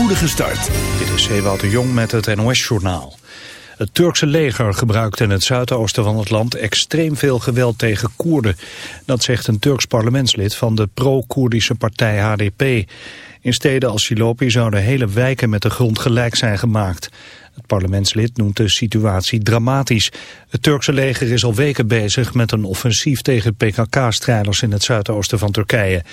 spoedige start. Dit is Ewout de Jong met het NOS-journaal. Het Turkse leger gebruikt in het zuidoosten van het land extreem veel geweld tegen Koerden. Dat zegt een Turks parlementslid van de pro-Koerdische partij HDP. In steden als Silopi zouden hele wijken met de grond gelijk zijn gemaakt. Het parlementslid noemt de situatie dramatisch. Het Turkse leger is al weken bezig met een offensief tegen PKK-strijders in het zuidoosten van Turkije.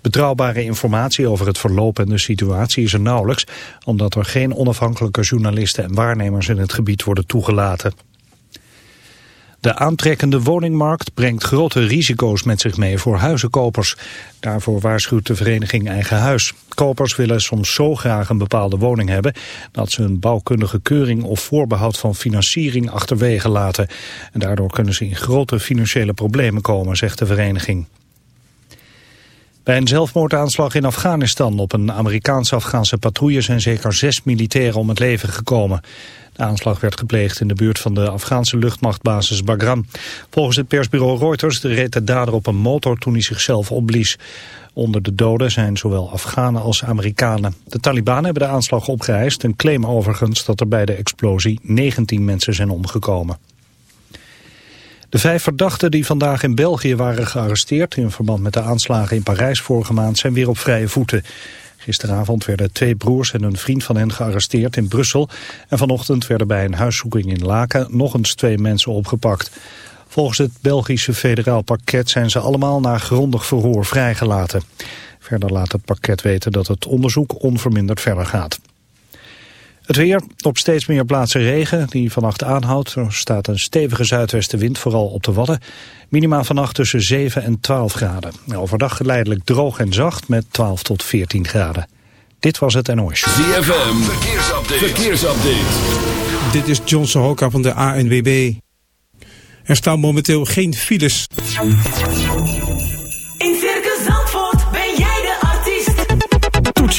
Betrouwbare informatie over het verloop en de situatie is er nauwelijks, omdat er geen onafhankelijke journalisten en waarnemers in het gebied worden toegelaten. De aantrekkende woningmarkt brengt grote risico's met zich mee voor huizenkopers. Daarvoor waarschuwt de vereniging Eigen Huis. Kopers willen soms zo graag een bepaalde woning hebben... dat ze een bouwkundige keuring of voorbehoud van financiering achterwege laten. En daardoor kunnen ze in grote financiële problemen komen, zegt de vereniging. Bij een zelfmoordaanslag in Afghanistan op een Amerikaans-Afghaanse patrouille zijn zeker zes militairen om het leven gekomen. De aanslag werd gepleegd in de buurt van de Afghaanse luchtmachtbasis Bagram. Volgens het persbureau Reuters reed de dader op een motor toen hij zichzelf opblies. Onder de doden zijn zowel Afghanen als Amerikanen. De Taliban hebben de aanslag opgeëist en claimen overigens dat er bij de explosie 19 mensen zijn omgekomen. De vijf verdachten die vandaag in België waren gearresteerd... in verband met de aanslagen in Parijs vorige maand zijn weer op vrije voeten. Gisteravond werden twee broers en een vriend van hen gearresteerd in Brussel... en vanochtend werden bij een huiszoeking in Laken nog eens twee mensen opgepakt. Volgens het Belgische federaal parket zijn ze allemaal na grondig verhoor vrijgelaten. Verder laat het parket weten dat het onderzoek onverminderd verder gaat. Het weer, op steeds meer plaatsen regen die vannacht aanhoudt. Er staat een stevige zuidwestenwind, vooral op de Wadden. Minima vannacht tussen 7 en 12 graden. Overdag geleidelijk droog en zacht met 12 tot 14 graden. Dit was het NOS. ZFM, verkeersupdate. verkeersupdate. Dit is John Sohoka van de ANWB. Er staan momenteel geen files.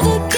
never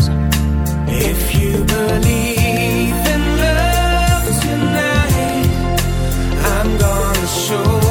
Show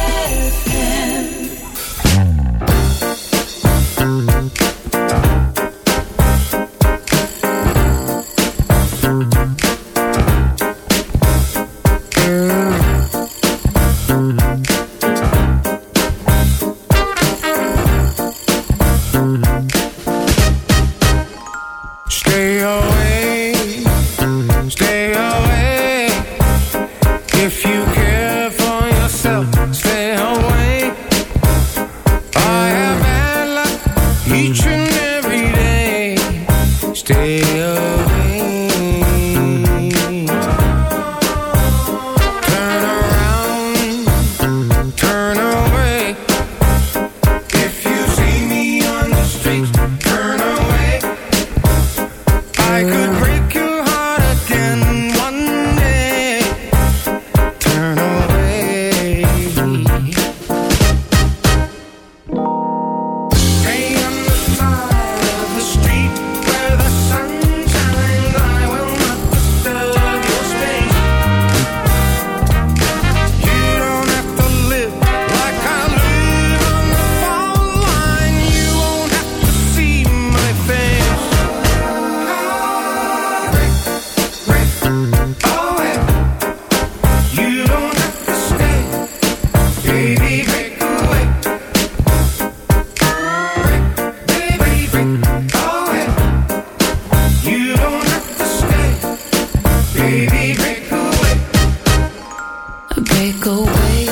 Break away,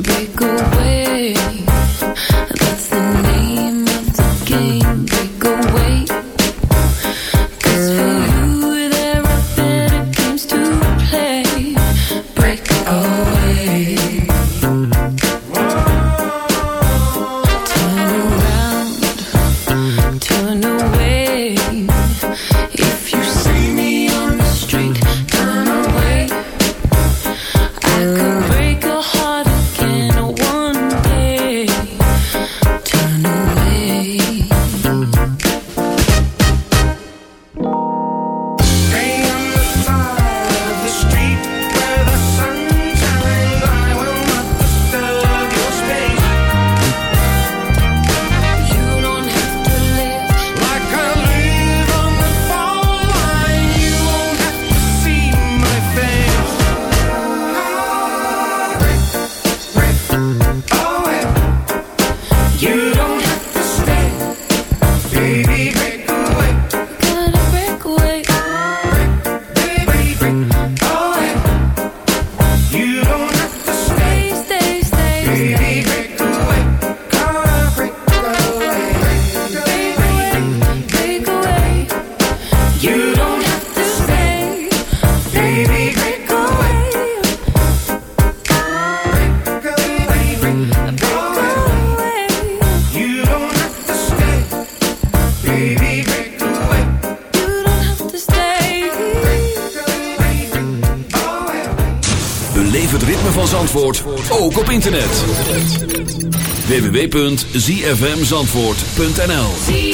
break away. www.zfmzandvoort.nl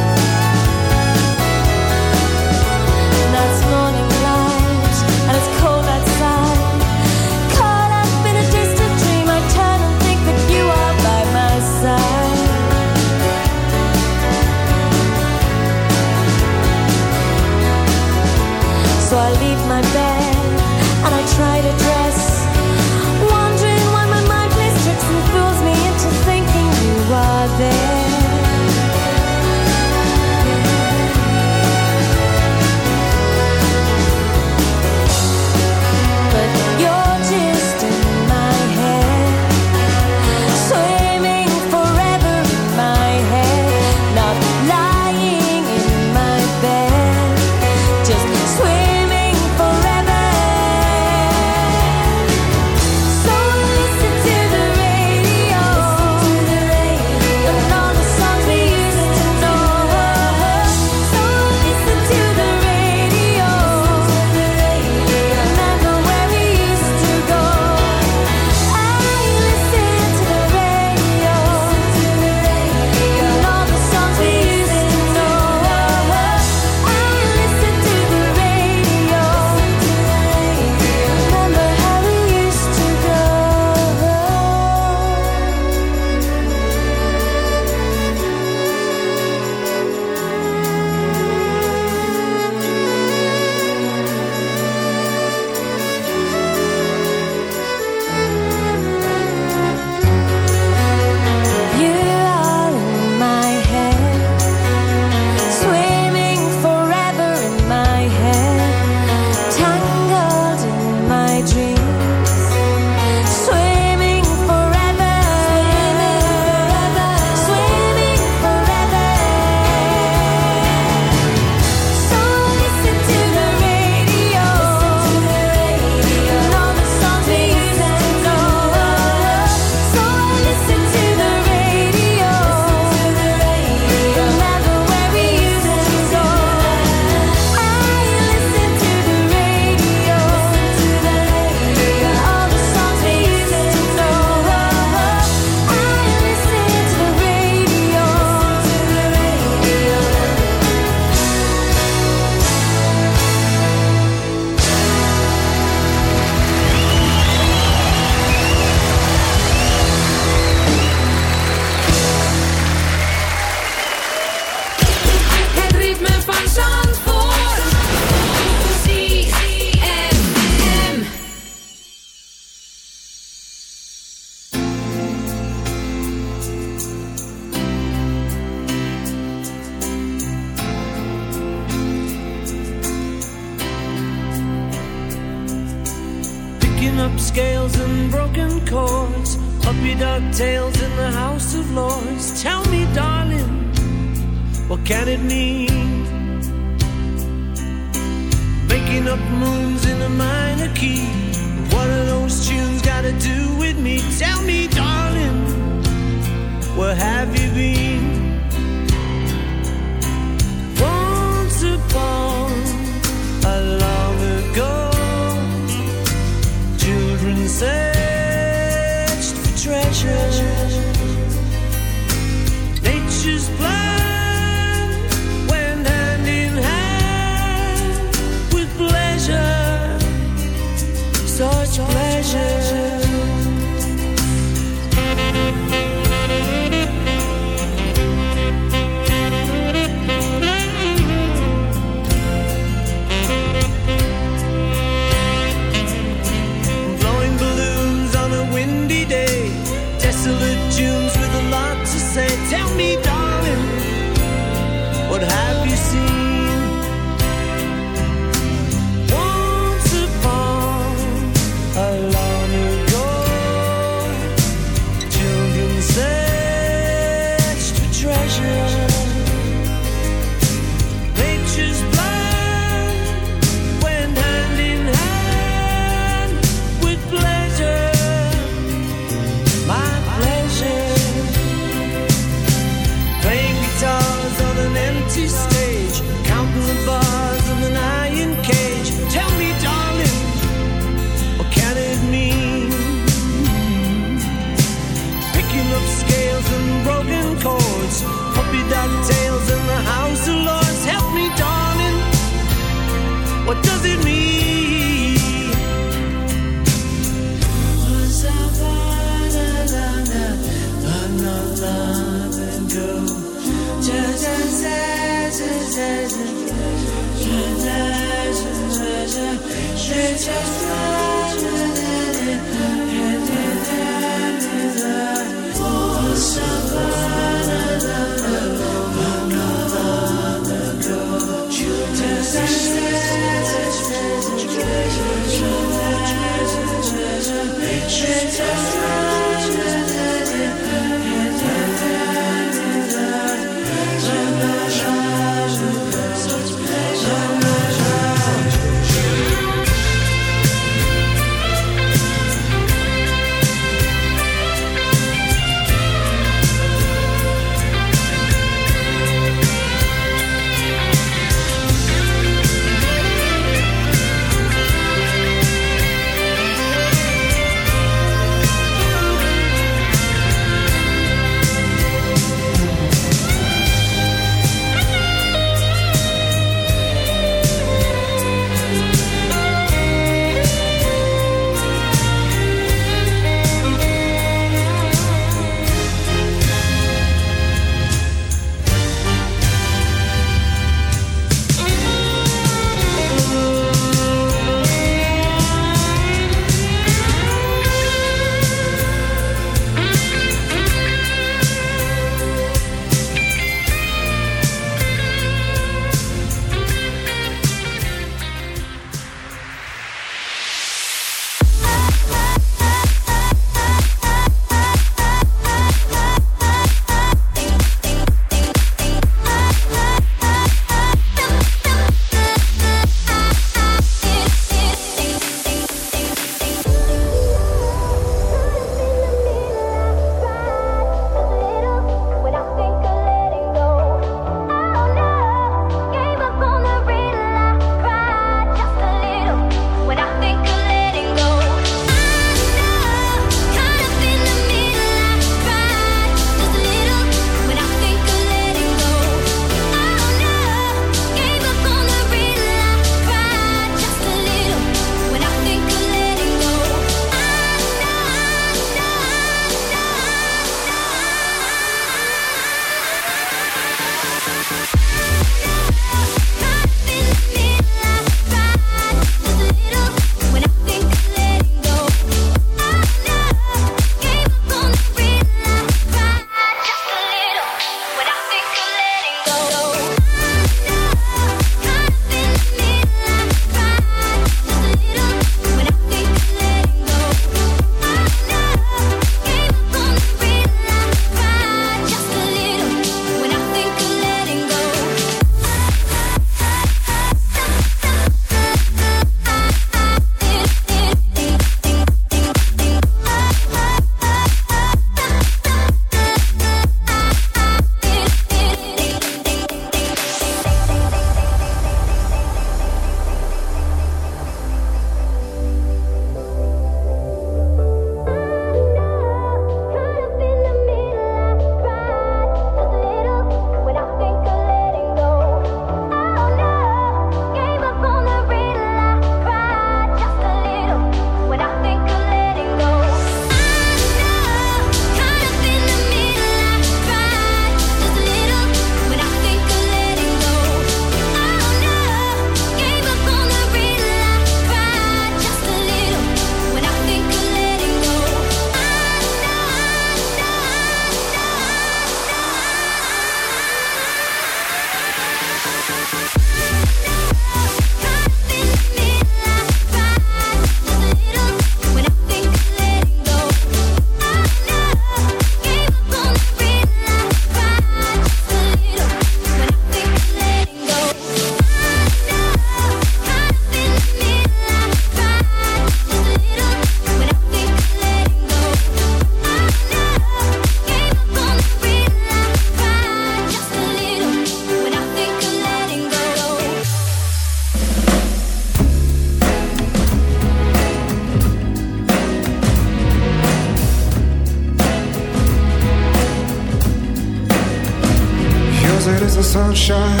the sunshine,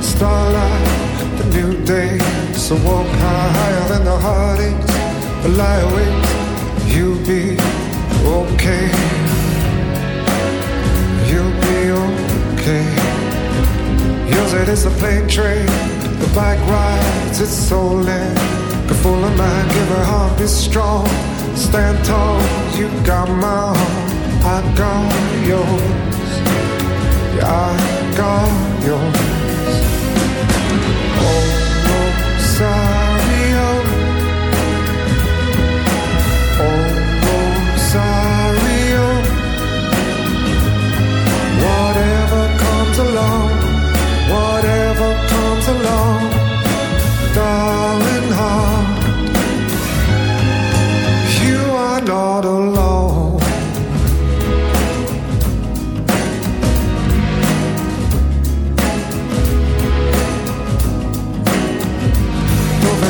starlight, the new day. So walk higher than the heartaches, the lie awake. You'll be okay. You'll be okay. Yours it is the plane train, the bike rides, it's so lit. Get full of mind, give her heart, be strong. Stand tall, you got my heart, I got yours. Yeah, I got yours. Oh, Rosario. Oh, Rosario. Whatever comes along, whatever comes along, darling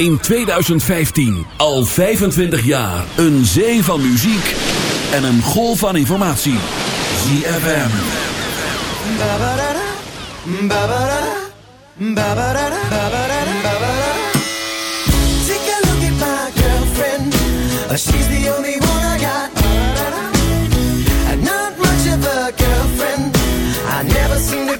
In 2015. Al 25 jaar. Een zee van muziek en een golf van informatie. ZFM. Take a look at my girlfriend. Uh, She's the only one I got. Uh, Not much of a girlfriend. I never seem to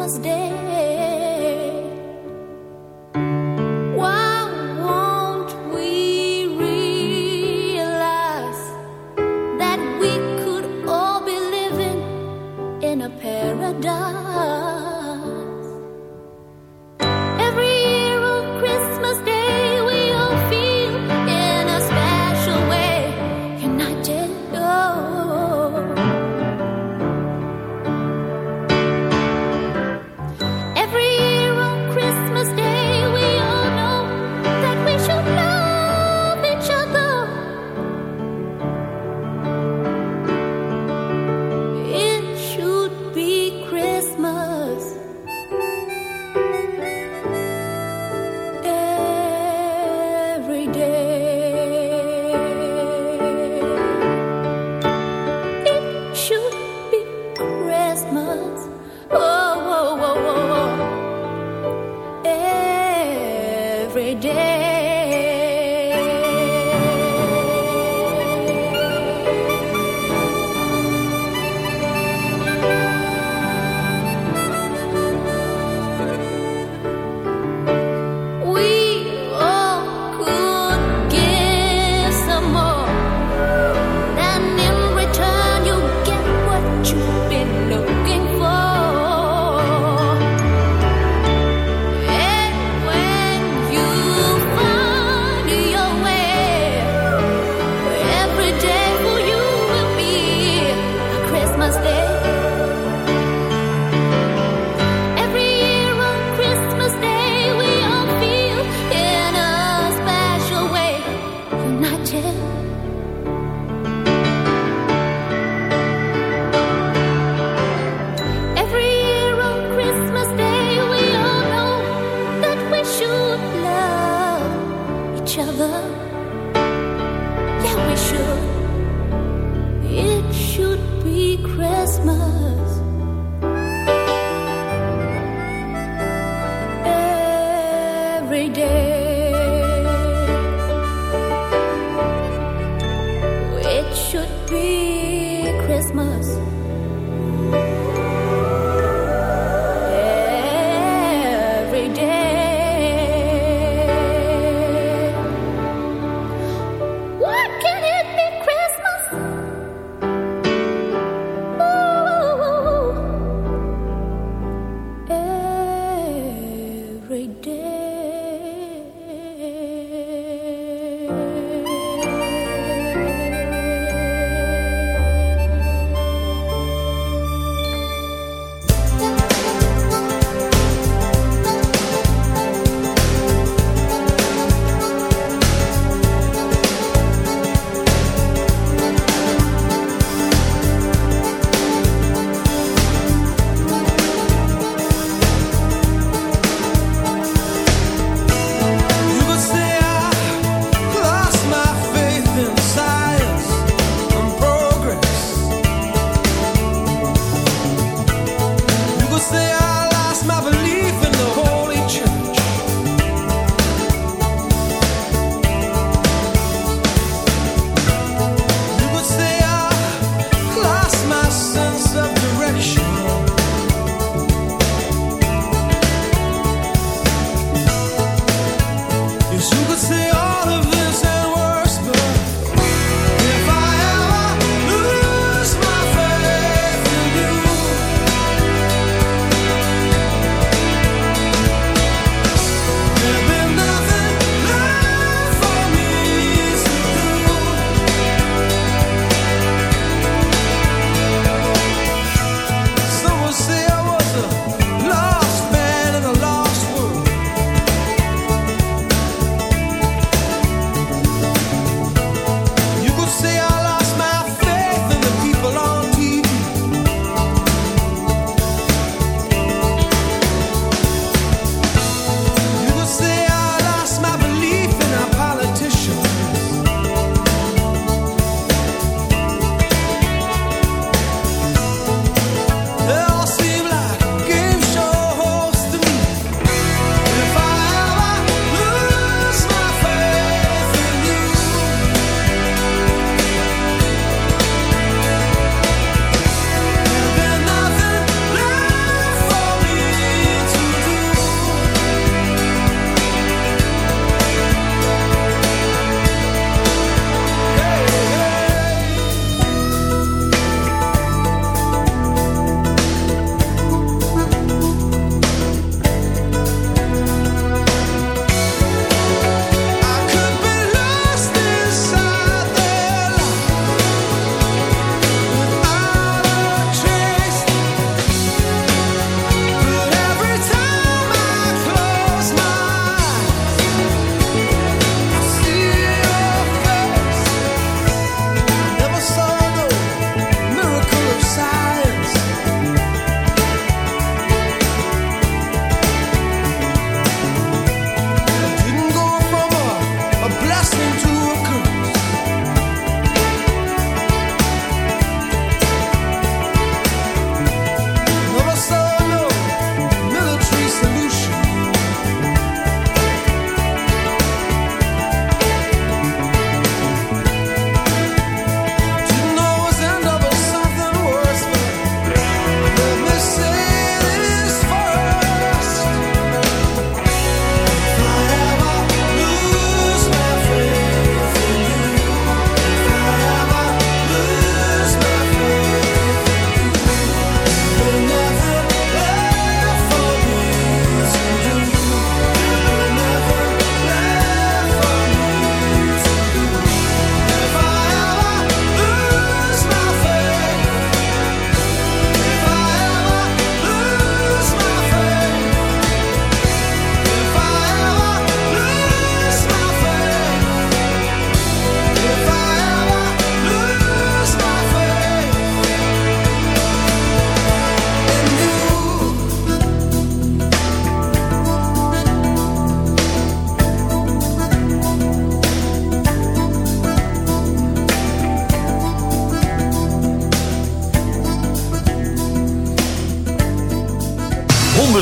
Christmas Day.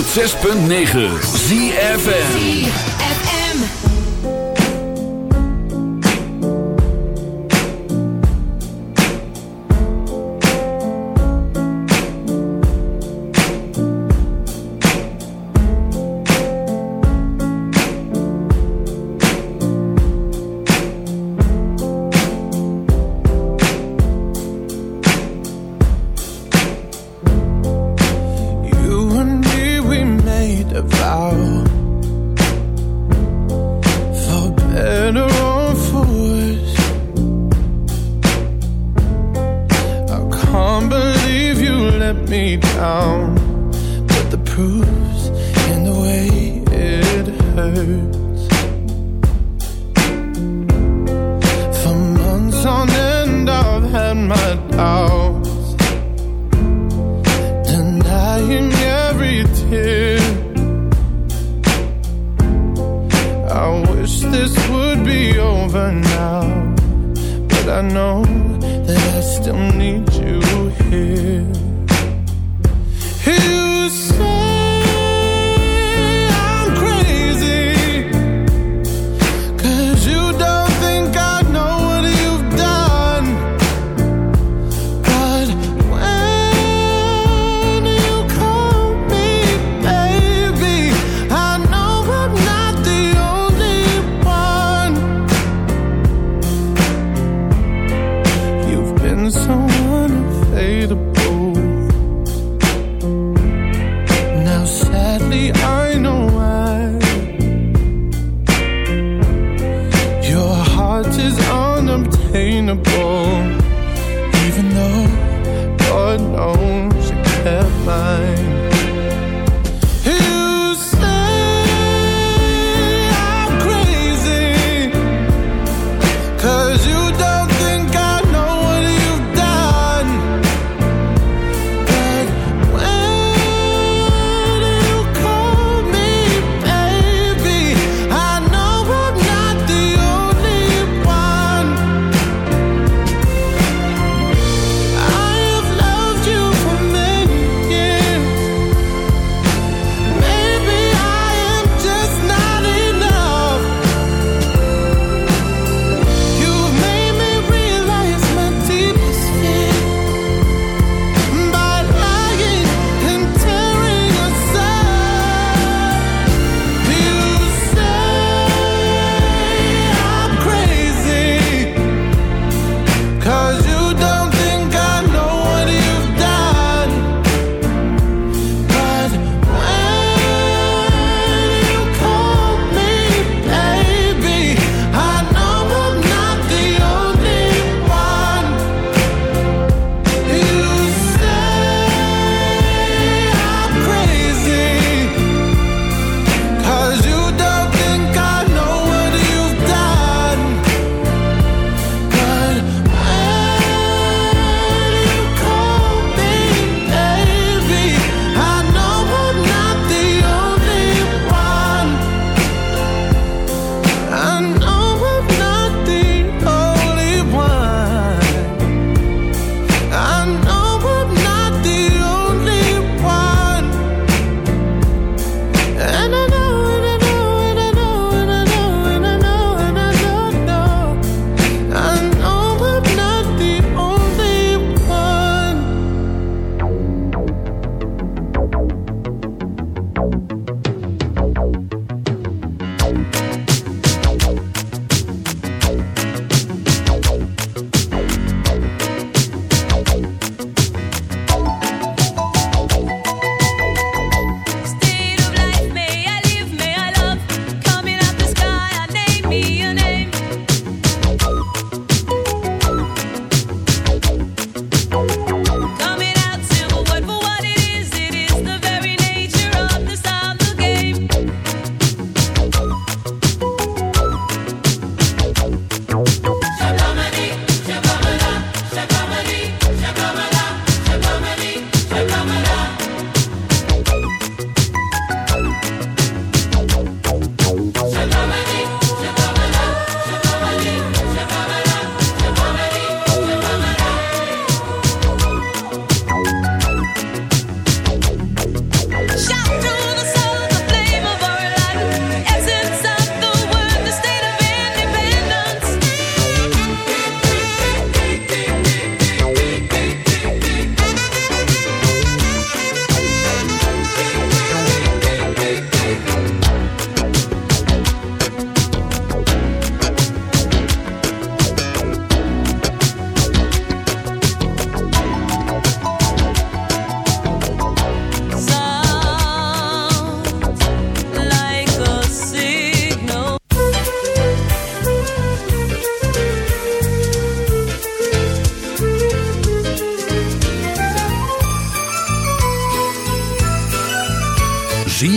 106.9 ZFN